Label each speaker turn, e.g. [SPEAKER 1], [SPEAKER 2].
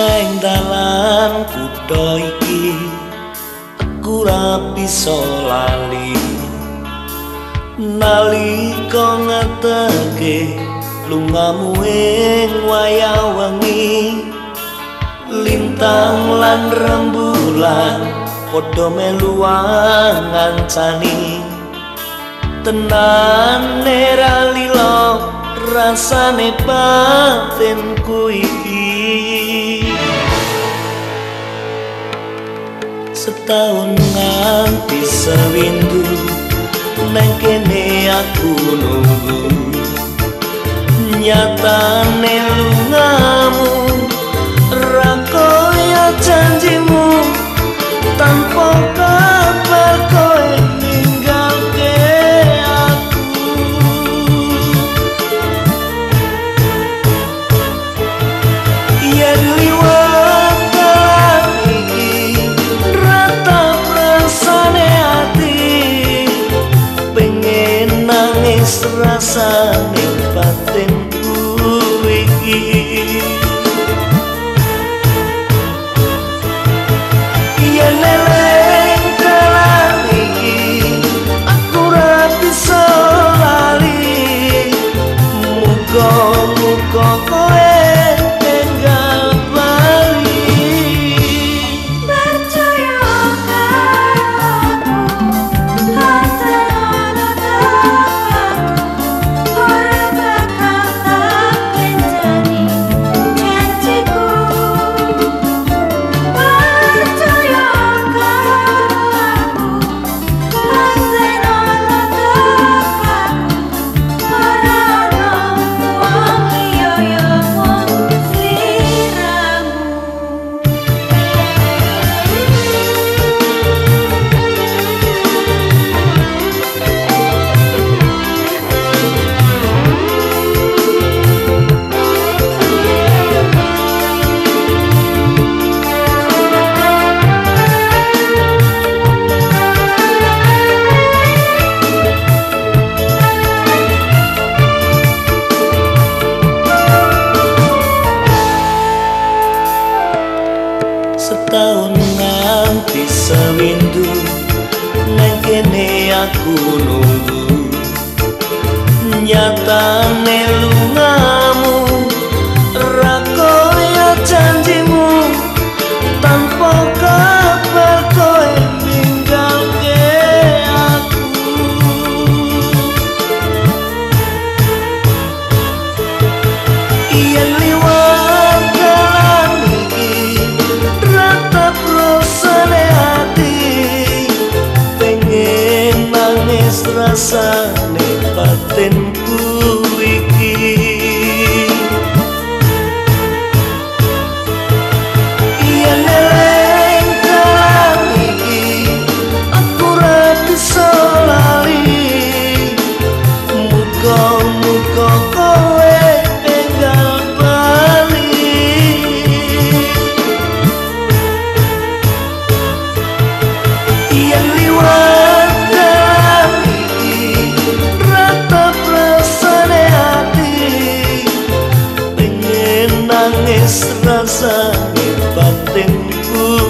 [SPEAKER 1] neng dalan kutho iki aku ra bisa lali. Nalika ngeteke lungamu ing wayah wengi lintang lan rembulan padha melu ngancani tenan neralilo rasane batinku iki setahun nganti sewindu neng aku nunggu. Nyata nelungamu rakoya janjimu tanpa kabar kowe ninggalke aku. Yen wis rasa ning batinku iki setahun nganti sewindu neng kene aku nunggu. Nyata മതൻ പൂ into